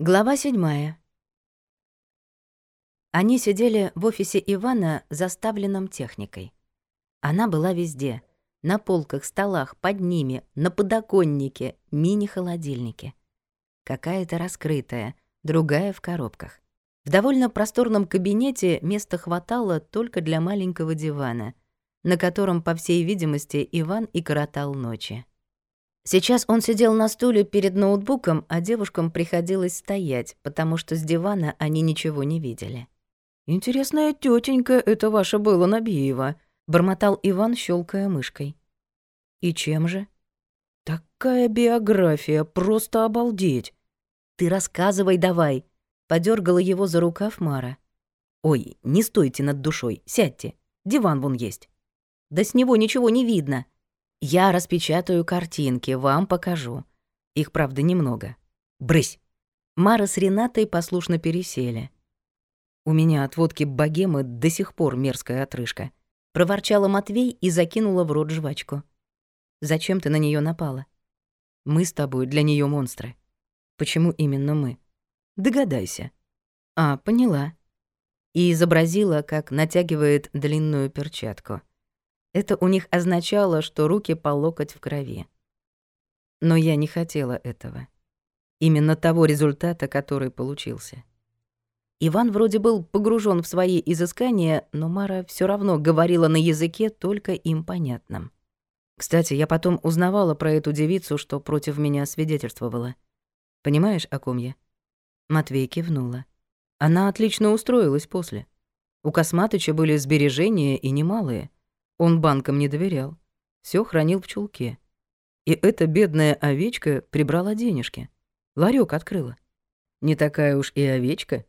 Глава седьмая. Они сидели в офисе Ивана, заставленном техникой. Она была везде. На полках, столах, под ними, на подоконнике, мини-холодильнике. Какая-то раскрытая, другая в коробках. В довольно просторном кабинете места хватало только для маленького дивана, на котором, по всей видимости, Иван и коротал ночи. Сейчас он сидел на стуле перед ноутбуком, а девушкам приходилось стоять, потому что с дивана они ничего не видели. «Интересная тетенька это ваша была Набиева», — бормотал Иван, щелкая мышкой. «И чем же?» «Такая биография, просто обалдеть!» «Ты рассказывай давай!» — подергала его за рукав Мара. «Ой, не стойте над душой, сядьте, диван вон есть». «Да с него ничего не видно», я распечатаю картинки, вам покажу. Их, правда, немного. Брысь. Мара с Ренатой послушно пересели. У меня от водки богемы до сих пор мерзкая отрыжка. Проворчала Матвей и закинула в рот жвачку. Зачем ты на нее напала? Мы с тобой для нее монстры. Почему именно мы? Догадайся. А, поняла. И изобразила, как натягивает длинную перчатку. Это у них означало, что руки по локоть в крови. Но я не хотела этого. Именно того результата, который получился. Иван вроде был погружен в свои изыскания, но Мара все равно говорила на языке только им понятном. Кстати, я потом узнавала про эту девицу, что против меня свидетельствовала. Понимаешь, о ком я? Матвей кивнула. Она отлично устроилась после. У Косматыча были сбережения и немалые. Он банкам не доверял. Все хранил в чулке. И эта бедная овечка прибрала денежки. Ларек открыла. Не такая уж и овечка.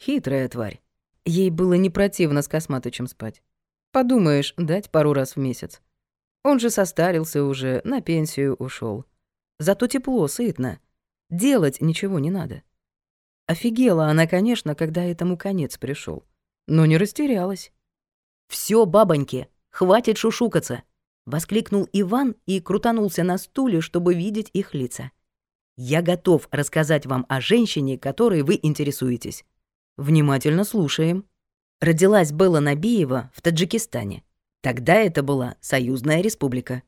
Хитрая тварь. Ей было не противно с Косматычем спать. Подумаешь, дать пару раз в месяц. Он же состарился уже, на пенсию ушел. Зато тепло, сытно. Делать ничего не надо. Офигела она, конечно, когда этому конец пришел, но не растерялась. Все, бабоньки, Хватит шушукаться!» — воскликнул Иван и крутанулся на стуле, чтобы видеть их лица. «Я готов рассказать вам о женщине, которой вы интересуетесь. Внимательно слушаем». Родилась Белла Набиева в Таджикистане. Тогда это была Союзная Республика.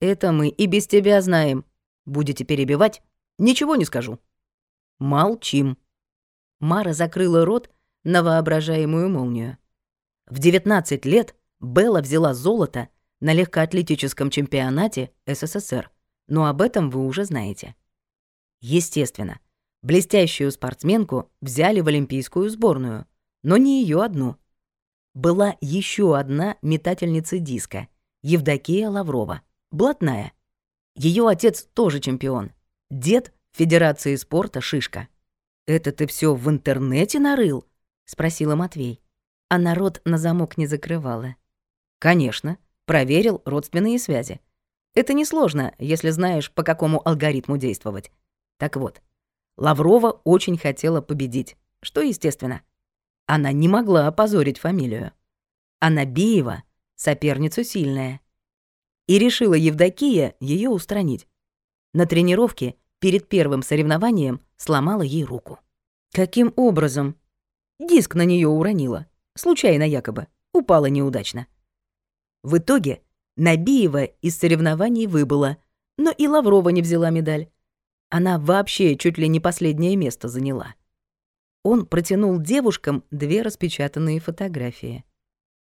Это мы и без тебя знаем. Будете перебивать? Ничего не скажу. Молчим. Мара закрыла рот на воображаемую молнию. В 19 лет Белла взяла золото на легкоатлетическом чемпионате СССР, но об этом вы уже знаете. Естественно, блестящую спортсменку взяли в олимпийскую сборную, но не ее одну. Была еще одна метательница диска, Евдокия Лаврова, блатная. Ее отец тоже чемпион, дед Федерации спорта Шишка. «Это ты все в интернете нарыл?» — спросила Матвей. А народ на замок не закрывала. Конечно, проверил родственные связи. Это несложно, если знаешь, по какому алгоритму действовать. Так вот, Лаврова очень хотела победить, что естественно. Она не могла опозорить фамилию. А Набиева — соперницу сильная. И решила Евдокия ее устранить. На тренировке перед первым соревнованием сломала ей руку. Каким образом? Диск на нее уронила. Случайно якобы. Упала неудачно. В итоге Набиева из соревнований выбыла, но и Лаврова не взяла медаль. Она вообще чуть ли не последнее место заняла. Он протянул девушкам две распечатанные фотографии.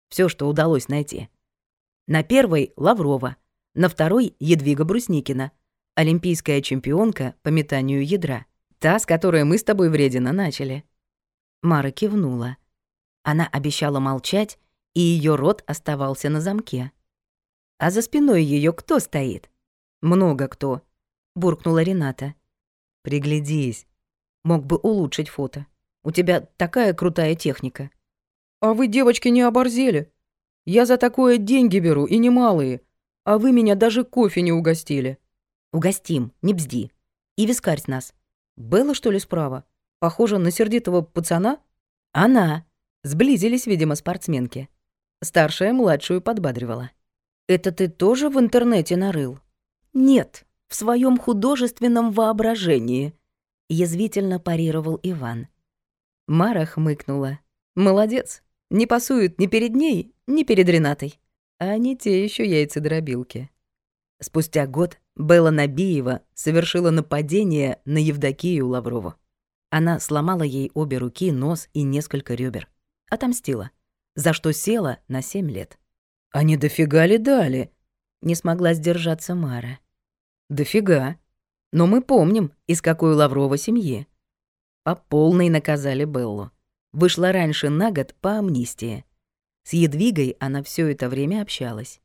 Все, что удалось найти. На первой — Лаврова, на второй — Едвига Брусникина, олимпийская чемпионка по метанию ядра, та, с которой мы с тобой вредина начали. Мара кивнула. Она обещала молчать и ее рот оставался на замке. А за спиной ее кто стоит? Много кто, буркнула Рената. Приглядись. Мог бы улучшить фото. У тебя такая крутая техника. А вы, девочки, не оборзели? Я за такое деньги беру, и немалые. А вы меня даже кофе не угостили. Угостим, не бзди. И вискарь с нас. Было, что ли, справа? Похоже на сердитого пацана? Она. Сблизились, видимо, спортсменки. Старшая младшую подбадривала. «Это ты тоже в интернете нарыл?» «Нет, в своем художественном воображении», язвительно парировал Иван. Мара хмыкнула. Молодец. Не пасуют ни перед ней, ни перед Ренатой. А они те еще яйца-дробилки. Спустя год Белла Набиева совершила нападение на Евдокию Лаврову. Она сломала ей обе руки, нос и несколько ребер. Отомстила, за что села на семь лет. «А не дофига ли дали?» Не смогла сдержаться Мара. «Дофига. Но мы помним, из какой Лаврова семьи». По полной наказали Беллу. Вышла раньше на год по амнистии. С Едвигой она все это время общалась.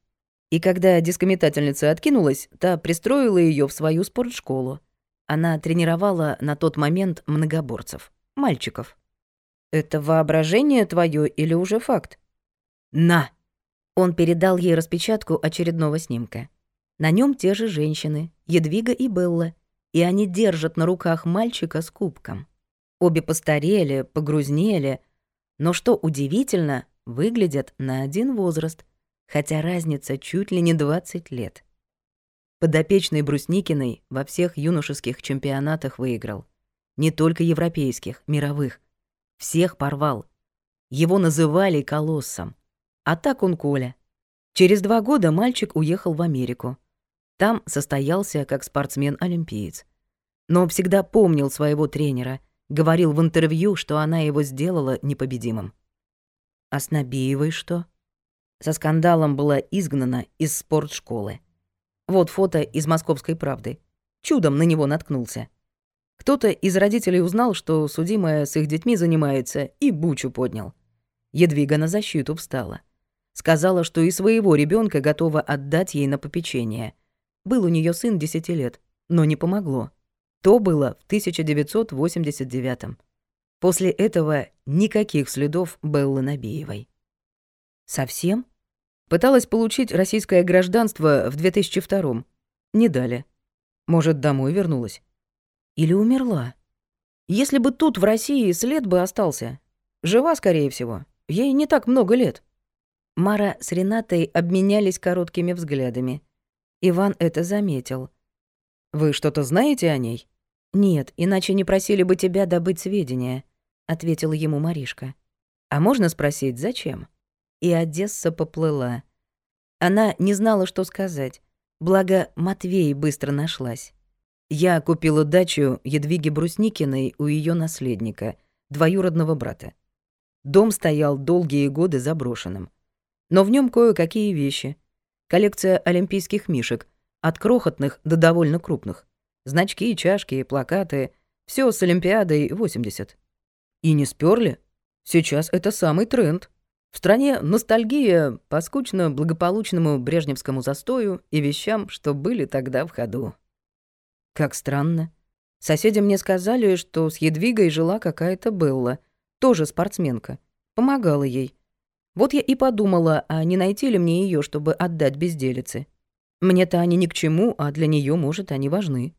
И когда дискометательница откинулась, та пристроила ее в свою спортшколу. Она тренировала на тот момент многоборцев, мальчиков. «Это воображение твое или уже факт?» «На!» Он передал ей распечатку очередного снимка. На нем те же женщины, Едвига и Белла, и они держат на руках мальчика с кубком. Обе постарели, погрузнели, но что удивительно, выглядят на один возраст, хотя разница чуть ли не 20 лет. Подопечный Брусникиной во всех юношеских чемпионатах выиграл. Не только европейских, мировых. Всех порвал. Его называли колоссом. А так он Коля. Через два года мальчик уехал в Америку. Там состоялся как спортсмен-олимпиец. Но всегда помнил своего тренера, говорил в интервью, что она его сделала непобедимым. А с Набиевой что? Со скандалом была изгнана из спортшколы. Вот фото из «Московской правды». Чудом на него наткнулся. Кто-то из родителей узнал, что судимая с их детьми занимается, и бучу поднял. Едвига на защиту встала. Сказала, что и своего ребенка готова отдать ей на попечение. Был у нее сын 10 лет, но не помогло. То было в 1989 -м. После этого никаких следов Беллы Набиевой. Совсем? Пыталась получить российское гражданство в 2002-м. Не дали. Может, домой вернулась? Или умерла? Если бы тут, в России, след бы остался. Жива, скорее всего. Ей не так много лет. Мара с Ренатой обменялись короткими взглядами. Иван это заметил. «Вы что-то знаете о ней?» «Нет, иначе не просили бы тебя добыть сведения», — ответила ему Маришка. «А можно спросить, зачем?» И Одесса поплыла. Она не знала, что сказать. Благо, Матвей быстро нашлась. Я купила дачу Едвиги Брусникиной у ее наследника, двоюродного брата. Дом стоял долгие годы заброшенным. Но в нем кое-какие вещи. Коллекция олимпийских мишек, от крохотных до довольно крупных. Значки, чашки, плакаты. все с Олимпиадой 80. И не сперли? Сейчас это самый тренд. В стране ностальгия по скучно благополучному брежневскому застою и вещам, что были тогда в ходу. Как странно. Соседи мне сказали, что с Едвигой жила какая-то Белла, тоже спортсменка. Помогала ей. Вот я и подумала, а не найти ли мне ее, чтобы отдать безделице. Мне-то они ни к чему, а для нее, может, они важны.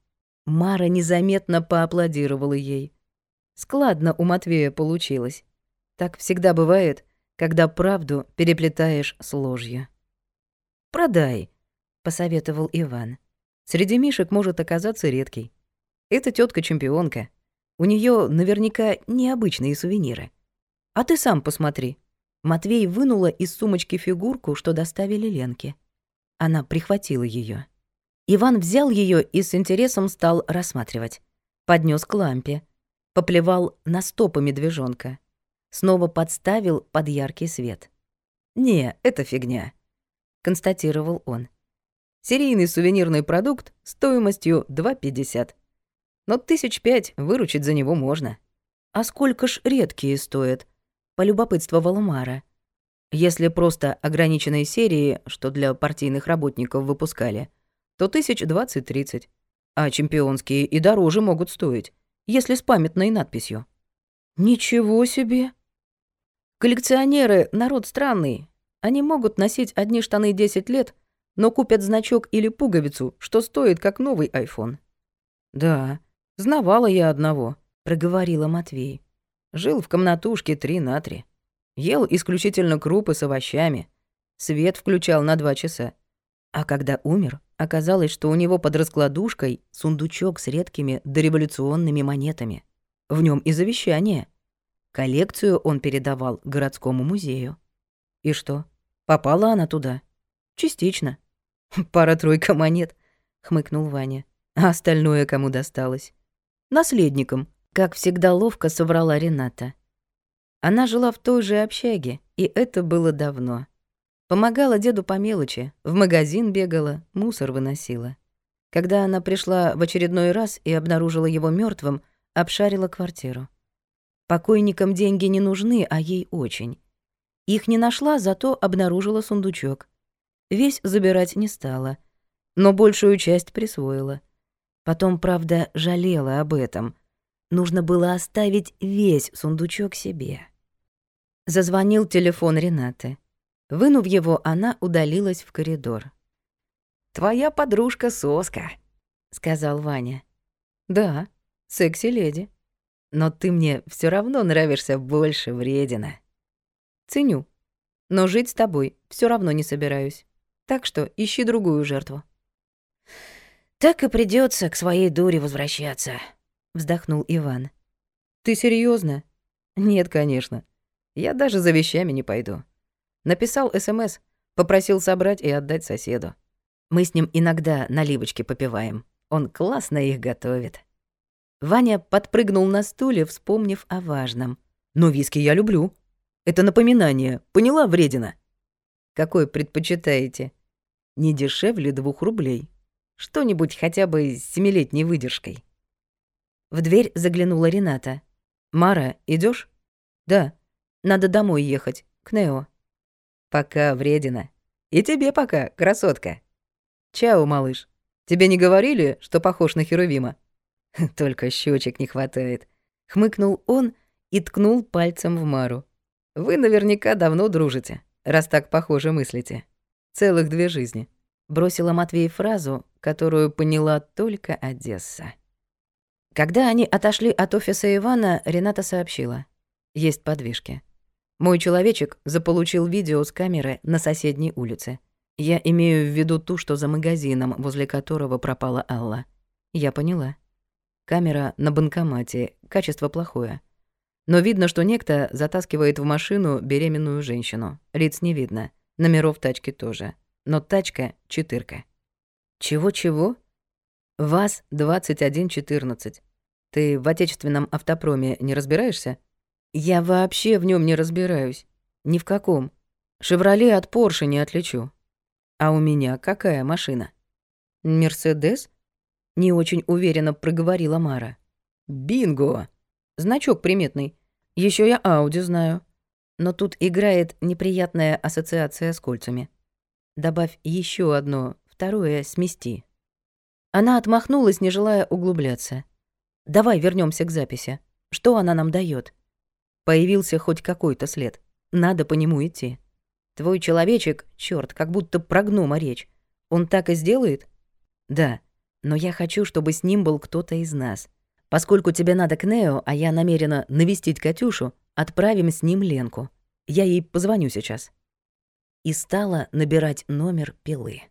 Мара незаметно поаплодировала ей. Складно у Матвея получилось. Так всегда бывает, когда правду переплетаешь с ложью. «Продай», — посоветовал Иван. «Среди мишек может оказаться редкий. Это тетка чемпионка У нее наверняка необычные сувениры. А ты сам посмотри». Матвей вынула из сумочки фигурку, что доставили Ленке. Она прихватила ее. Иван взял ее и с интересом стал рассматривать. Поднес к лампе. Поплевал на стопы медвежонка. Снова подставил под яркий свет. «Не, это фигня», — констатировал он. «Серийный сувенирный продукт стоимостью 2,50. Но тысяч пять выручить за него можно». «А сколько ж редкие стоят?» полюбопытствовала Мара. Если просто ограниченные серии, что для партийных работников выпускали, то тысяч двадцать-тридцать. А чемпионские и дороже могут стоить, если с памятной надписью. Ничего себе! Коллекционеры — народ странный. Они могут носить одни штаны 10 лет, но купят значок или пуговицу, что стоит как новый айфон. «Да, знавала я одного», — проговорила Матвей. Жил в комнатушке три на три. Ел исключительно крупы с овощами. Свет включал на два часа. А когда умер, Оказалось, что у него под раскладушкой сундучок с редкими дореволюционными монетами. В нем и завещание. Коллекцию он передавал городскому музею. И что, попала она туда? Частично. Пара-тройка монет, хмыкнул Ваня. А остальное кому досталось? Наследникам, как всегда ловко соврала Рената. Она жила в той же общаге, и это было давно. Помогала деду по мелочи, в магазин бегала, мусор выносила. Когда она пришла в очередной раз и обнаружила его мертвым, обшарила квартиру. Покойникам деньги не нужны, а ей очень. Их не нашла, зато обнаружила сундучок. Весь забирать не стала, но большую часть присвоила. Потом, правда, жалела об этом. Нужно было оставить весь сундучок себе. Зазвонил телефон Ренаты. Вынув его, она удалилась в коридор. «Твоя подружка Соска», — сказал Ваня. «Да, секси-леди. Но ты мне все равно нравишься больше, вредина». «Ценю. Но жить с тобой все равно не собираюсь. Так что ищи другую жертву». «Так и придется к своей дуре возвращаться», — вздохнул Иван. «Ты серьезно? «Нет, конечно. Я даже за вещами не пойду». Написал СМС, попросил собрать и отдать соседу. Мы с ним иногда наливочки попиваем. Он классно их готовит. Ваня подпрыгнул на стуле, вспомнив о важном. «Но виски я люблю. Это напоминание. Поняла, вредина?» «Какой предпочитаете?» «Не дешевле двух рублей. Что-нибудь хотя бы с семилетней выдержкой». В дверь заглянула Рената. «Мара, идешь? «Да. Надо домой ехать, к Нео». Пока, вредина. И тебе пока, красотка. Чао, малыш. Тебе не говорили, что похож на Херувима? Только щечек не хватает. Хмыкнул он и ткнул пальцем в Мару. Вы наверняка давно дружите, раз так похоже мыслите. Целых две жизни. Бросила Матвей фразу, которую поняла только Одесса. Когда они отошли от офиса Ивана, Рената сообщила. Есть подвижки. Мой человечек заполучил видео с камеры на соседней улице. Я имею в виду ту, что за магазином, возле которого пропала Алла. Я поняла. Камера на банкомате, качество плохое. Но видно, что некто затаскивает в машину беременную женщину. Лиц не видно, номеров тачки тоже. Но тачка — четырка. Чего-чего? ВАЗ-2114. Ты в отечественном автопроме не разбираешься? Я вообще в нем не разбираюсь. Ни в каком. «Шевроле» от «Порше» не отличу. А у меня какая машина? «Мерседес?» Не очень уверенно проговорила Мара. «Бинго!» Значок приметный. Еще я Ауди знаю. Но тут играет неприятная ассоциация с кольцами. Добавь еще одно, второе смести. Она отмахнулась, не желая углубляться. Давай вернемся к записи. Что она нам дает? Появился хоть какой-то след. Надо по нему идти. Твой человечек, черт, как будто про гнома речь. Он так и сделает? Да. Но я хочу, чтобы с ним был кто-то из нас. Поскольку тебе надо к Нео, а я намерена навестить Катюшу, отправим с ним Ленку. Я ей позвоню сейчас. И стала набирать номер пилы.